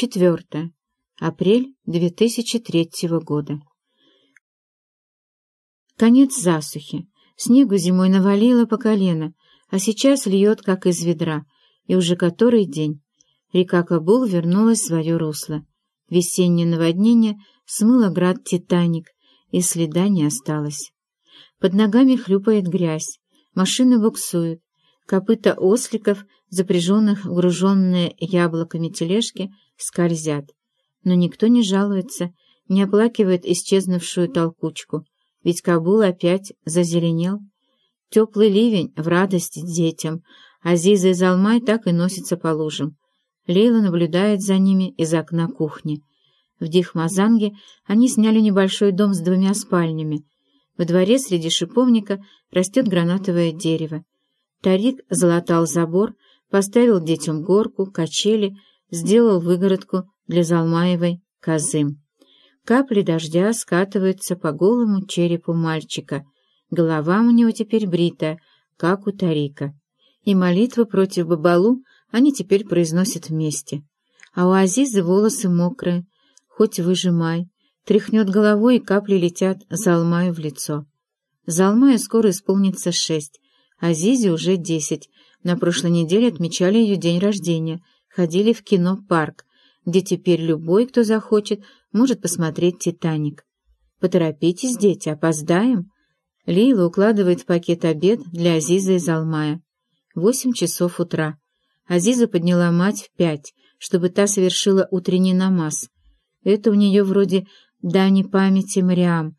Четвертое. Апрель 2003 года. Конец засухи. Снегу зимой навалило по колено, а сейчас льет, как из ведра, и уже который день. Река Кабул вернулась в свое русло. Весеннее наводнение смыло град Титаник, и следа не осталось. Под ногами хлюпает грязь, машины буксуют, копыта осликов, запряженных в груженные яблоками тележки, скользят. Но никто не жалуется, не оплакивает исчезнувшую толкучку, ведь Кабул опять зазеленел. Теплый ливень в радости детям, а Зиза и Залмай так и носятся по лужам. Лейла наблюдает за ними из окна кухни. В Дихмазанге они сняли небольшой дом с двумя спальнями. Во дворе среди шиповника растет гранатовое дерево. Тарик залатал забор, поставил детям горку, качели, сделал выгородку для Залмаевой козы. Капли дождя скатываются по голому черепу мальчика. Голова у него теперь бритая, как у Тарика. И молитвы против Бабалу они теперь произносят вместе. А у Азизы волосы мокрые, хоть выжимай. Тряхнет головой, и капли летят Залмаю в лицо. Залмаю скоро исполнится шесть, а Зизе уже десять. На прошлой неделе отмечали ее день рождения, ходили в кино-парк, где теперь любой, кто захочет, может посмотреть «Титаник». «Поторопитесь, дети, опоздаем!» Лейла укладывает в пакет обед для Азиза и Залмая. Восемь часов утра. Азиза подняла мать в пять, чтобы та совершила утренний намаз. Это у нее вроде дани памяти Мариам,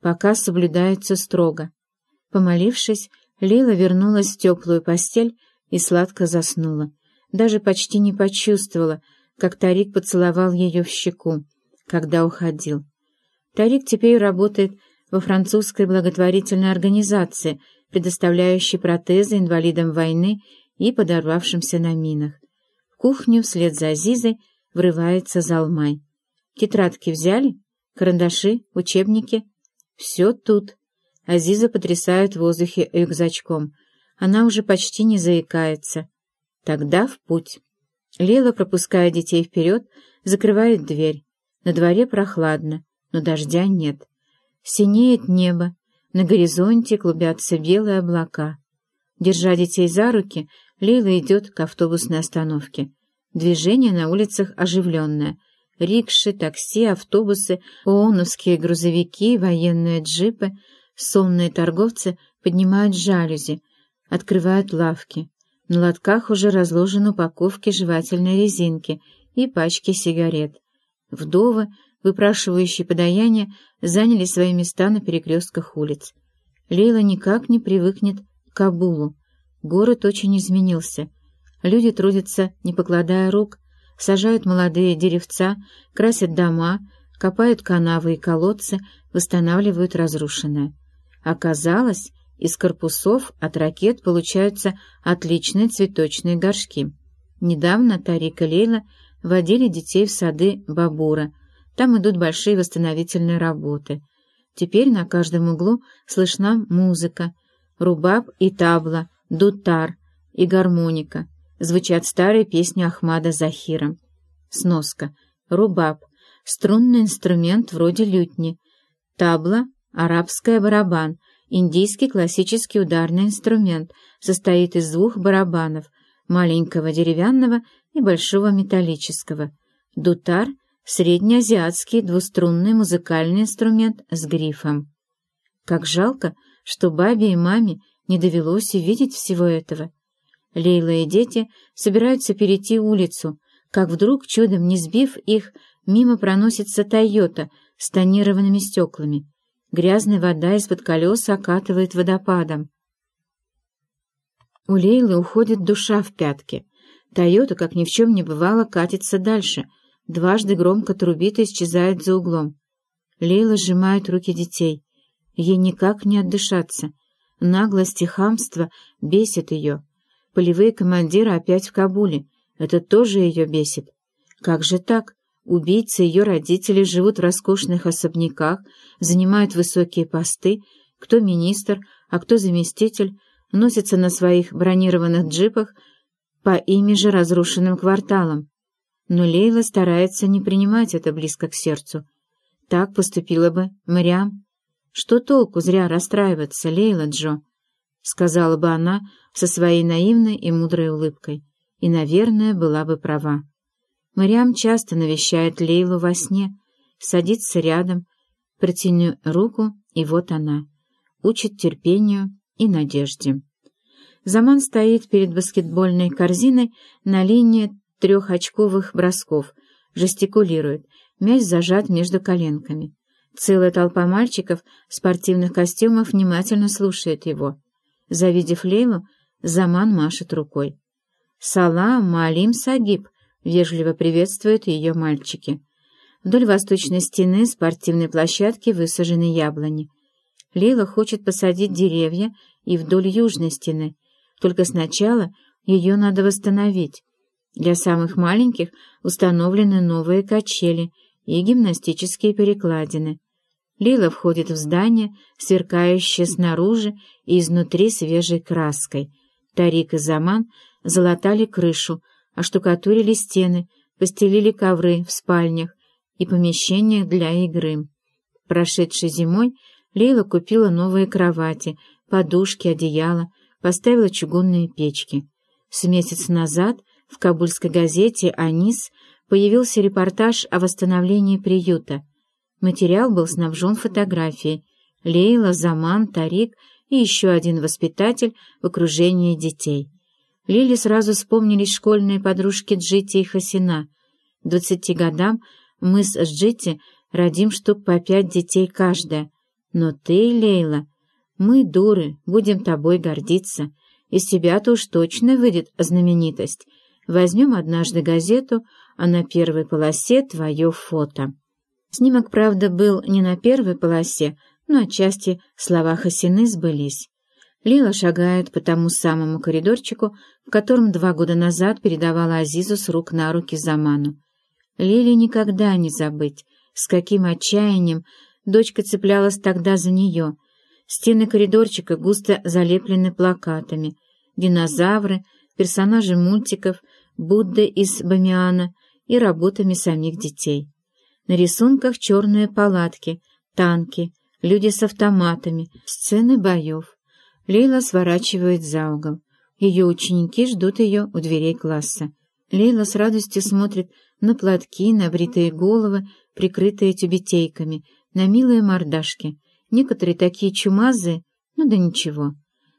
пока соблюдается строго. Помолившись, Лила вернулась в теплую постель и сладко заснула. Даже почти не почувствовала, как Тарик поцеловал ее в щеку, когда уходил. Тарик теперь работает во французской благотворительной организации, предоставляющей протезы инвалидам войны и подорвавшимся на минах. В кухню вслед за Азизой врывается Залмай. «Тетрадки взяли? Карандаши? Учебники?» «Все тут». Азиза потрясает в воздухе рюкзачком. Она уже почти не заикается. Тогда в путь. Лила, пропуская детей вперед, закрывает дверь. На дворе прохладно, но дождя нет. Синеет небо, на горизонте клубятся белые облака. Держа детей за руки, Лейла идет к автобусной остановке. Движение на улицах оживленное. Рикши, такси, автобусы, ООНовские грузовики, военные джипы, сонные торговцы поднимают жалюзи, открывают лавки. На лотках уже разложены упаковки жевательной резинки и пачки сигарет. Вдовы, выпрашивающие подаяние, заняли свои места на перекрестках улиц. Лейла никак не привыкнет к Кабулу. Город очень изменился. Люди трудятся, не покладая рук, сажают молодые деревца, красят дома, копают канавы и колодцы, восстанавливают разрушенное. Оказалось, из корпусов от ракет получаются отличные цветочные горшки. Недавно Тарик и Лейла водили детей в сады Бабура. Там идут большие восстановительные работы. Теперь на каждом углу слышна музыка, рубаб и табла, дутар и гармоника. Звучат старые песни Ахмада Захира. Сноска. Рубаб. Струнный инструмент вроде лютни. Табла. Арабская барабан. Индийский классический ударный инструмент. Состоит из двух барабанов. Маленького деревянного и большого металлического. Дутар. Среднеазиатский двуструнный музыкальный инструмент с грифом. Как жалко, что бабе и маме не довелось увидеть всего этого. Лейла и дети собираются перейти улицу, как вдруг, чудом не сбив их, мимо проносится «Тойота» с тонированными стеклами. Грязная вода из-под колеса окатывает водопадом. У Лейлы уходит душа в пятки. «Тойота», как ни в чем не бывало, катится дальше. Дважды громко трубит и исчезает за углом. Лейла сжимает руки детей. Ей никак не отдышаться — Наглость и хамство бесит ее. Полевые командиры опять в Кабуле. Это тоже ее бесит. Как же так? Убийцы ее родители живут в роскошных особняках, занимают высокие посты, кто министр, а кто заместитель, носятся на своих бронированных джипах по ими же разрушенным кварталам. Но Лейла старается не принимать это близко к сердцу. Так поступила бы Мариам. Что толку зря расстраиваться, Лейла Джо? Сказала бы она со своей наивной и мудрой улыбкой. И, наверное, была бы права. Мариам часто навещает Лейлу во сне, садится рядом, протяну руку, и вот она. Учит терпению и надежде. Заман стоит перед баскетбольной корзиной на линии трехочковых бросков, жестикулирует, мяч зажат между коленками. Целая толпа мальчиков в спортивных костюмах внимательно слушает его. Завидев Лейлу, Заман машет рукой. «Салам, Малим Сагиб!» — вежливо приветствуют ее мальчики. Вдоль восточной стены спортивной площадки высажены яблони. Лейла хочет посадить деревья и вдоль южной стены, только сначала ее надо восстановить. Для самых маленьких установлены новые качели и гимнастические перекладины. Лила входит в здание, сверкающее снаружи и изнутри свежей краской. Тарик и Заман залатали крышу, оштукатурили стены, постелили ковры в спальнях и помещениях для игры. Прошедшей зимой Лейла купила новые кровати, подушки, одеяла, поставила чугунные печки. С месяц назад в кабульской газете «Анис» появился репортаж о восстановлении приюта. Материал был снабжен фотографией. Лейла, Заман, Тарик и еще один воспитатель в окружении детей. Лиле сразу вспомнились школьные подружки Джити и Хасина. К двадцати годам мы с Джити родим штук по пять детей каждая. Но ты, Лейла, мы, дуры, будем тобой гордиться. Из тебя-то уж точно выйдет знаменитость. Возьмем однажды газету, а на первой полосе твое фото. Снимок, правда, был не на первой полосе, но отчасти слова Хасины сбылись. Лила шагает по тому самому коридорчику, в котором два года назад передавала Азизу с рук на руки Заману. Лиле никогда не забыть, с каким отчаянием дочка цеплялась тогда за нее — Стены коридорчика густо залеплены плакатами. Динозавры, персонажи мультиков, Будда из Бамиана и работами самих детей. На рисунках черные палатки, танки, люди с автоматами, сцены боев. Лейла сворачивает за угол. Ее ученики ждут ее у дверей класса. Лейла с радостью смотрит на платки, на бритые головы, прикрытые тюбетейками, на милые мордашки — Некоторые такие чумазые, ну да ничего.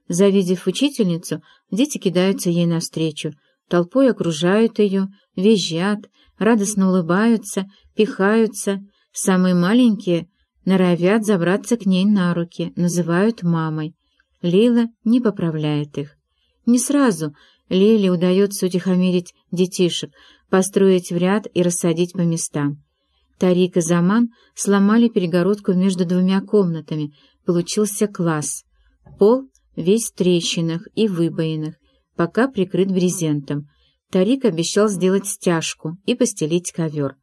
Завидев учительницу, дети кидаются ей навстречу, толпой окружают ее, визжат, радостно улыбаются, пихаются. Самые маленькие норовят забраться к ней на руки, называют мамой. Лейла не поправляет их. Не сразу Лейле удается утихомирить детишек, построить в ряд и рассадить по местам. Тарик и Заман сломали перегородку между двумя комнатами. Получился класс. Пол весь в трещинах и выбоинах, пока прикрыт брезентом. Тарик обещал сделать стяжку и постелить ковер.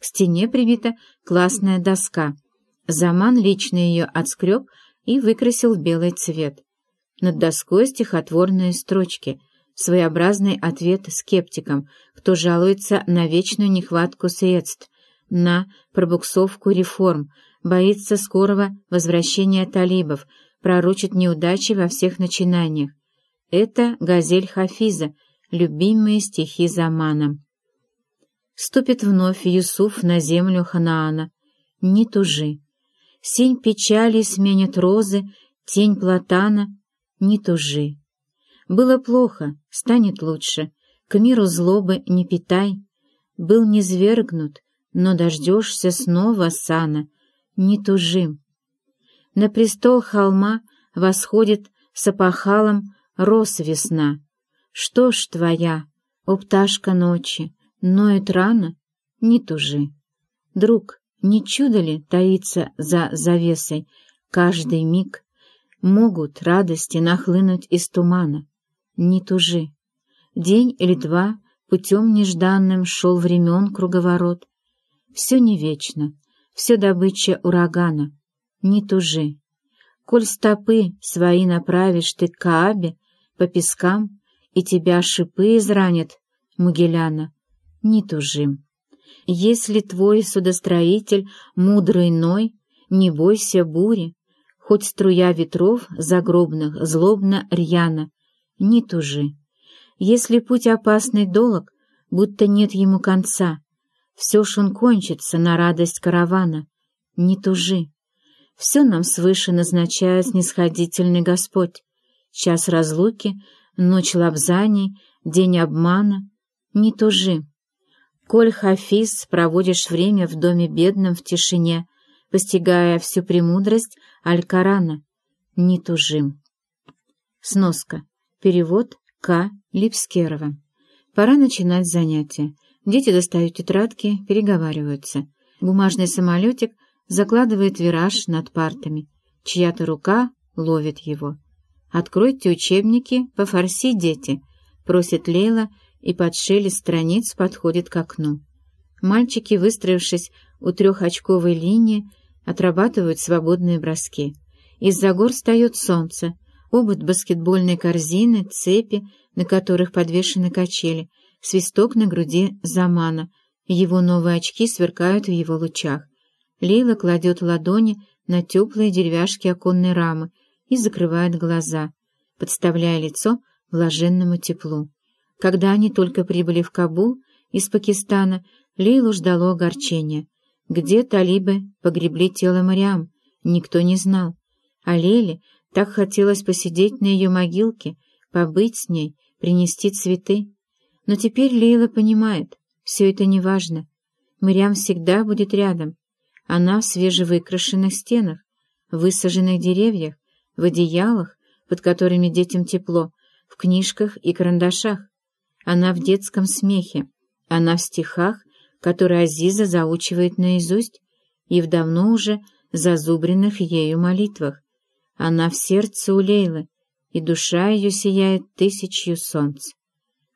К стене прибита классная доска. Заман лично ее отскреб и выкрасил в белый цвет. Над доской стихотворные строчки, своеобразный ответ скептикам, кто жалуется на вечную нехватку средств — на пробуксовку реформ, боится скорого возвращения талибов, пророчит неудачи во всех начинаниях. Это «Газель Хафиза», любимые стихи Замана. Ступит вновь Юсуф на землю Ханаана. Не тужи. Сень печали сменят розы, тень платана. Не тужи. Было плохо, станет лучше. К миру злобы не питай. Был низвергнут, но дождешься снова сана, не тужим. На престол холма восходит с опахалом роз весна. Что ж твоя, о пташка ночи, ноет рано, не тужи. Друг, не чудо ли таится за завесой каждый миг? Могут радости нахлынуть из тумана, не тужи. День или два путем нежданным шел времен круговорот, все не вечно, все добыча урагана. Не тужи. Коль стопы свои направишь ты к Каабе, по пескам, и тебя шипы изранят, Мугеляна, не тужим. Если твой судостроитель мудрый Ной, не бойся бури, хоть струя ветров загробных злобно рьяна, не тужи. Если путь опасный долог, будто нет ему конца, все ж он кончится на радость каравана, не тужи. Все нам свыше назначает снисходительный Господь. Час разлуки, ночь лобзаний, день обмана. Не тужи. Коль, Хафиз, проводишь время в доме бедном в тишине, постигая всю премудрость Аль-Корана, не тужим. Сноска. Перевод К. Липскерова. Пора начинать занятия. Дети достают тетрадки, переговариваются. Бумажный самолетик — закладывает вираж над партами. Чья-то рука ловит его. «Откройте учебники по фарси, дети», — просит Лейла, и под шелест страниц подходит к окну. Мальчики, выстроившись у трехочковой линии, отрабатывают свободные броски. Из-за гор встает солнце, обод баскетбольной корзины, цепи, на которых подвешены качели, свисток на груди Замана, его новые очки сверкают в его лучах. Лейла кладет ладони на теплые деревяшки оконной рамы и закрывает глаза, подставляя лицо блаженному теплу. Когда они только прибыли в Кабул из Пакистана, Лейлу ждало огорчения. Где талибы погребли тело Мариам, никто не знал. А Лейле так хотелось посидеть на ее могилке, побыть с ней, принести цветы. Но теперь Лейла понимает, все это неважно. Мариам всегда будет рядом, она в свежевыкрашенных стенах, высаженных деревьях, в одеялах, под которыми детям тепло, в книжках и карандашах. Она в детском смехе, она в стихах, которые Азиза заучивает наизусть, и в давно уже зазубренных ею молитвах. Она в сердце у Лейлы, и душа ее сияет тысячью солнц.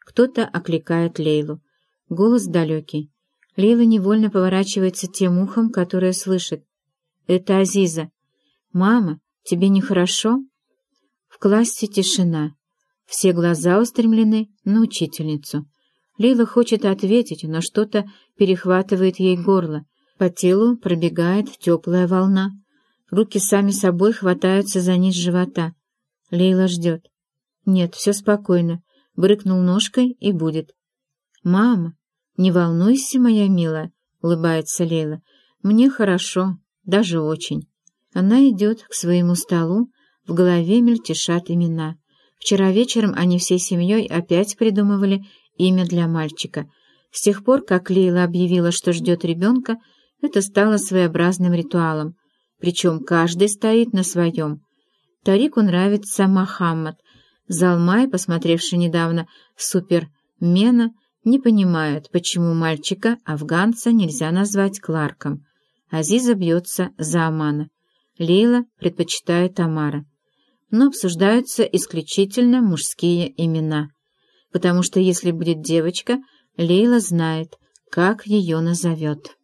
Кто-то окликает Лейлу. Голос далекий. Лейла невольно поворачивается тем ухом, которое слышит. «Это Азиза. Мама, тебе нехорошо?» В классе тишина. Все глаза устремлены на учительницу. Лейла хочет ответить, но что-то перехватывает ей горло. По телу пробегает теплая волна. Руки сами собой хватаются за низ живота. Лейла ждет. «Нет, все спокойно». Брыкнул ножкой и будет. «Мама!» «Не волнуйся, моя милая», — улыбается Лейла. «Мне хорошо, даже очень». Она идет к своему столу, в голове мельтешат имена. Вчера вечером они всей семьей опять придумывали имя для мальчика. С тех пор, как Лейла объявила, что ждет ребенка, это стало своеобразным ритуалом. Причем каждый стоит на своем. Тарику нравится Мохаммад. Залмай, посмотревший недавно «Супермена», не понимают, почему мальчика-афганца нельзя назвать Кларком. Азиза бьется за Амана. Лейла предпочитает Амара. Но обсуждаются исключительно мужские имена. Потому что если будет девочка, Лейла знает, как ее назовет.